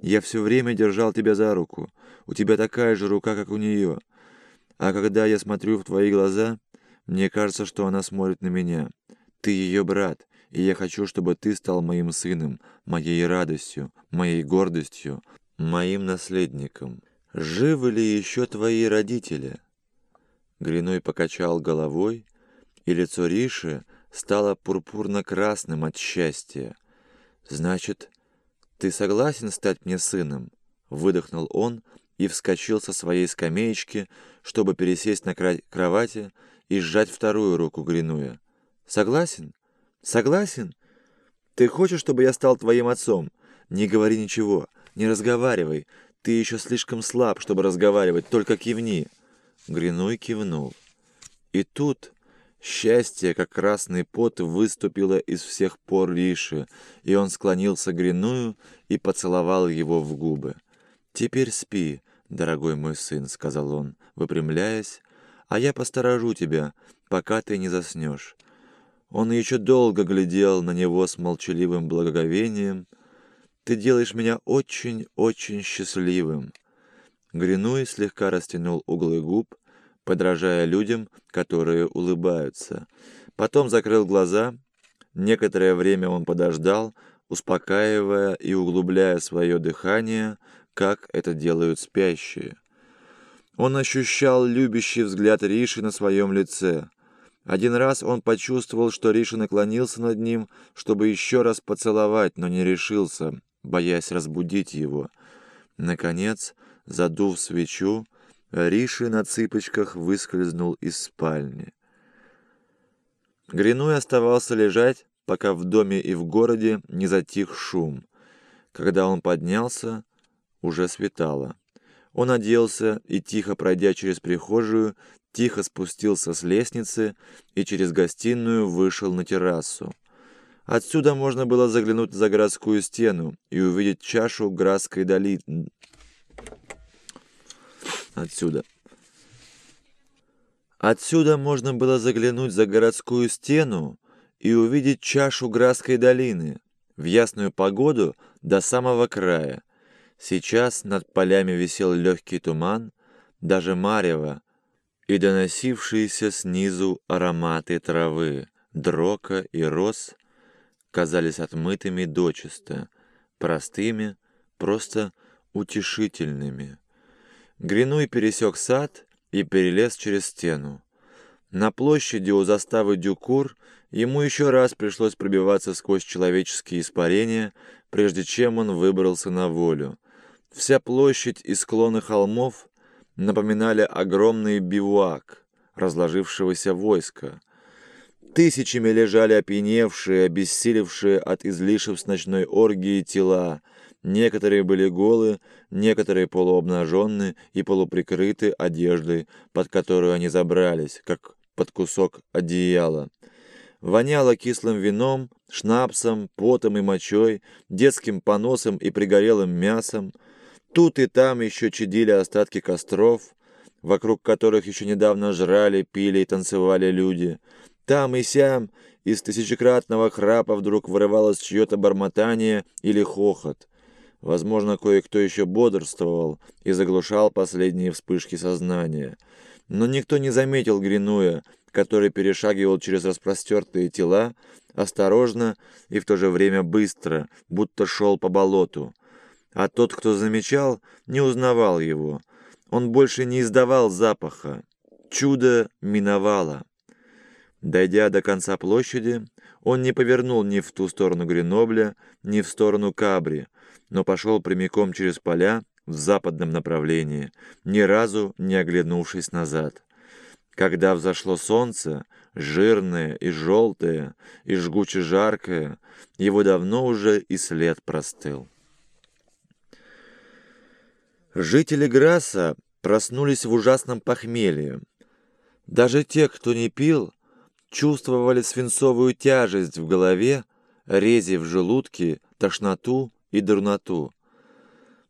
Я все время держал тебя за руку. У тебя такая же рука, как у нее. А когда я смотрю в твои глаза, мне кажется, что она смотрит на меня. Ты ее брат, и я хочу, чтобы ты стал моим сыном, моей радостью, моей гордостью, моим наследником. Живы ли еще твои родители?» Гриной покачал головой, и лицо Риши стало пурпурно-красным от счастья. «Значит, ты согласен стать мне сыном?» — выдохнул он и вскочил со своей скамеечки, чтобы пересесть на край кровати и сжать вторую руку Гринуя. «Согласен? Согласен? Ты хочешь, чтобы я стал твоим отцом? Не говори ничего, не разговаривай. Ты еще слишком слаб, чтобы разговаривать, только кивни». Гринуй кивнул. И тут счастье, как красный пот, выступило из всех пор Риши, и он склонился к Гриную и поцеловал его в губы. «Теперь спи, дорогой мой сын», — сказал он, выпрямляясь, «а я посторожу тебя, пока ты не заснешь». Он еще долго глядел на него с молчаливым благоговением. «Ты делаешь меня очень-очень счастливым». Гринуй слегка растянул углы губ, подражая людям, которые улыбаются. Потом закрыл глаза. Некоторое время он подождал, успокаивая и углубляя свое дыхание, как это делают спящие. Он ощущал любящий взгляд Риши на своем лице. Один раз он почувствовал, что Риша наклонился над ним, чтобы еще раз поцеловать, но не решился, боясь разбудить его. Наконец, Задув свечу, Риши на цыпочках выскользнул из спальни. Гриной оставался лежать, пока в доме и в городе не затих шум. Когда он поднялся, уже светало. Он оделся и, тихо пройдя через прихожую, тихо спустился с лестницы и через гостиную вышел на террасу. Отсюда можно было заглянуть за городскую стену и увидеть чашу Градской долины, отсюда. Отсюда можно было заглянуть за городскую стену и увидеть чашу Градской долины в ясную погоду до самого края. Сейчас над полями висел легкий туман, даже марево, и доносившиеся снизу ароматы травы, дрока и роз казались отмытыми дочисто, простыми, просто утешительными. Гринуй пересек сад и перелез через стену. На площади у заставы Дюкур ему еще раз пришлось пробиваться сквозь человеческие испарения, прежде чем он выбрался на волю. Вся площадь и склоны холмов напоминали огромный бивуак разложившегося войска. Тысячами лежали опьяневшие, обессилевшие от излишев с ночной оргии тела, Некоторые были голы, некоторые полуобнаженные и полуприкрыты одеждой, под которую они забрались, как под кусок одеяла. Воняло кислым вином, шнапсом, потом и мочой, детским поносом и пригорелым мясом. Тут и там еще чадили остатки костров, вокруг которых еще недавно жрали, пили и танцевали люди. Там и сям из тысячекратного храпа вдруг вырывалось чье-то бормотание или хохот. Возможно, кое-кто еще бодрствовал и заглушал последние вспышки сознания. Но никто не заметил Гринуя, который перешагивал через распростертые тела, осторожно и в то же время быстро, будто шел по болоту. А тот, кто замечал, не узнавал его. Он больше не издавал запаха. Чудо миновало. Дойдя до конца площади, он не повернул ни в ту сторону Гренобля, ни в сторону Кабри, но пошел прямиком через поля в западном направлении, ни разу не оглянувшись назад. Когда взошло солнце, жирное и желтое, и жгуче жаркое, его давно уже и след простыл. Жители Граса проснулись в ужасном похмелье. Даже те, кто не пил, чувствовали свинцовую тяжесть в голове, рези в желудке, тошноту и дурноту.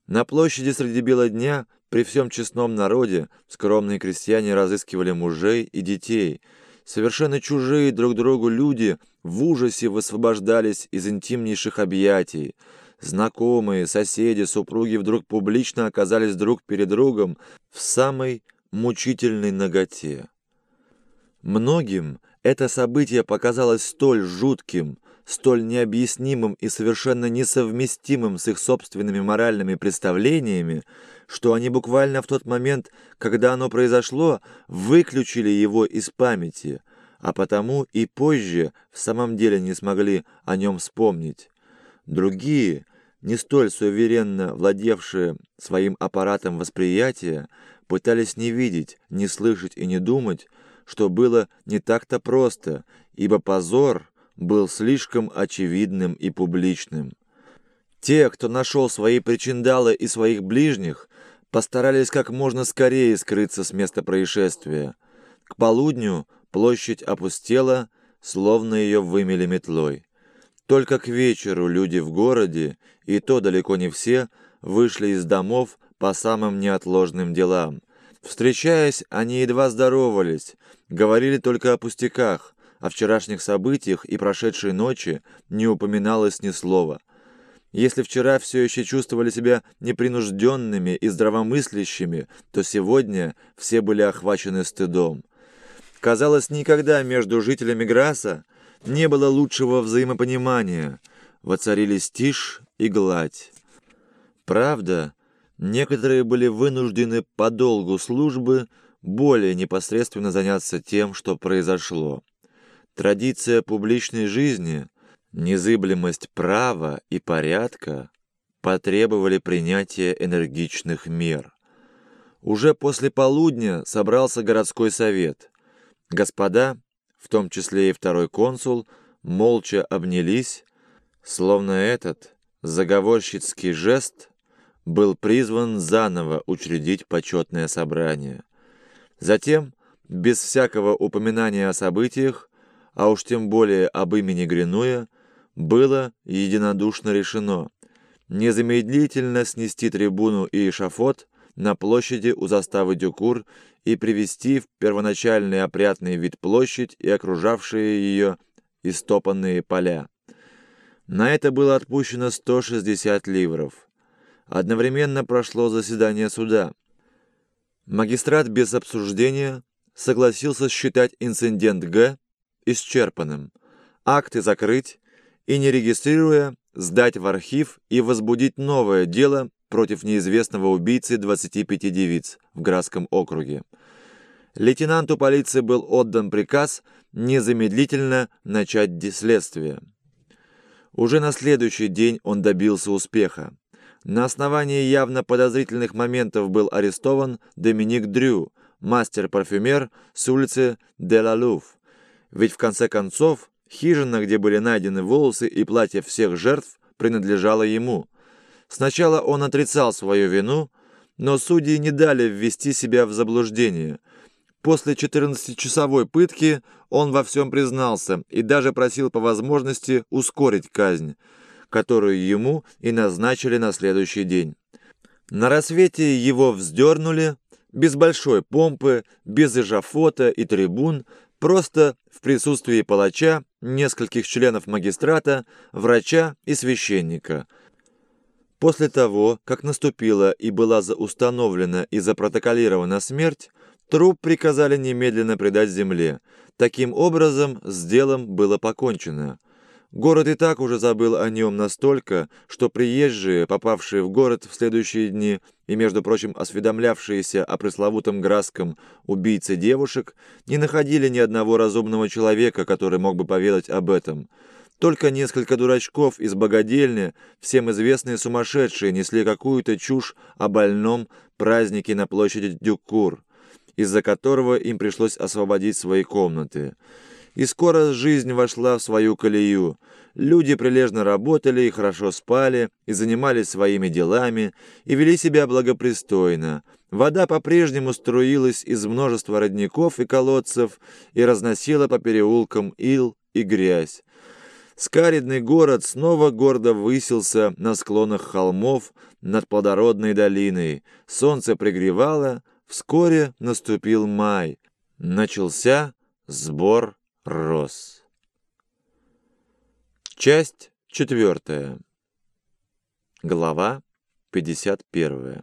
На площади среди бела дня при всем честном народе скромные крестьяне разыскивали мужей и детей. Совершенно чужие друг другу люди в ужасе высвобождались из интимнейших объятий. знакомые, соседи, супруги вдруг публично оказались друг перед другом в самой мучительной ноготе. Многим это событие показалось столь жутким, столь необъяснимым и совершенно несовместимым с их собственными моральными представлениями, что они буквально в тот момент, когда оно произошло, выключили его из памяти, а потому и позже в самом деле не смогли о нем вспомнить. Другие, не столь суверенно владевшие своим аппаратом восприятия, пытались не видеть, не слышать и не думать, что было не так-то просто, ибо позор был слишком очевидным и публичным. Те, кто нашел свои причиндалы и своих ближних, постарались как можно скорее скрыться с места происшествия. К полудню площадь опустела, словно ее вымели метлой. Только к вечеру люди в городе, и то далеко не все, вышли из домов по самым неотложным делам. Встречаясь, они едва здоровались, говорили только о пустяках, о вчерашних событиях и прошедшей ночи не упоминалось ни слова. Если вчера все еще чувствовали себя непринужденными и здравомыслящими, то сегодня все были охвачены стыдом. Казалось, никогда между жителями Граса не было лучшего взаимопонимания. Воцарились тишь и гладь. Правда, некоторые были вынуждены по долгу службы более непосредственно заняться тем, что произошло. Традиция публичной жизни, незыблемость права и порядка потребовали принятия энергичных мер. Уже после полудня собрался городской совет. Господа, в том числе и второй консул, молча обнялись, словно этот заговорщицкий жест был призван заново учредить почетное собрание. Затем, без всякого упоминания о событиях, а уж тем более об имени Гринуя, было единодушно решено незамедлительно снести трибуну и эшафот на площади у заставы Дюкур и привести в первоначальный опрятный вид площадь и окружавшие ее истопанные поля. На это было отпущено 160 ливров. Одновременно прошло заседание суда. Магистрат без обсуждения согласился считать инцидент Г исчерпанным, акты закрыть и, не регистрируя, сдать в архив и возбудить новое дело против неизвестного убийцы 25 девиц в Градском округе. Лейтенанту полиции был отдан приказ незамедлительно начать следствие. Уже на следующий день он добился успеха. На основании явно подозрительных моментов был арестован Доминик Дрю, мастер-парфюмер с улицы Де-Ла-Лув. Ведь в конце концов, хижина, где были найдены волосы и платья всех жертв, принадлежала ему. Сначала он отрицал свою вину, но судьи не дали ввести себя в заблуждение. После 14-часовой пытки он во всем признался и даже просил по возможности ускорить казнь которую ему и назначили на следующий день. На рассвете его вздернули, без большой помпы, без эжафота и трибун, просто в присутствии палача, нескольких членов магистрата, врача и священника. После того, как наступила и была установлена и запротоколирована смерть, труп приказали немедленно предать земле. Таким образом, с делом было покончено. Город и так уже забыл о нем настолько, что приезжие, попавшие в город в следующие дни и, между прочим, осведомлявшиеся о пресловутом Грасском убийце девушек, не находили ни одного разумного человека, который мог бы поведать об этом. Только несколько дурачков из богадельни, всем известные сумасшедшие, несли какую-то чушь о больном празднике на площади Дюкур, из-за которого им пришлось освободить свои комнаты. И скоро жизнь вошла в свою колею. Люди прилежно работали и хорошо спали, и занимались своими делами, и вели себя благопристойно. Вода по-прежнему струилась из множества родников и колодцев и разносила по переулкам ил и грязь. Скаридный город снова гордо высился на склонах холмов над плодородной долиной. Солнце пригревало, вскоре наступил май. Начался сбор Рос. Часть четвертая. Глава 51.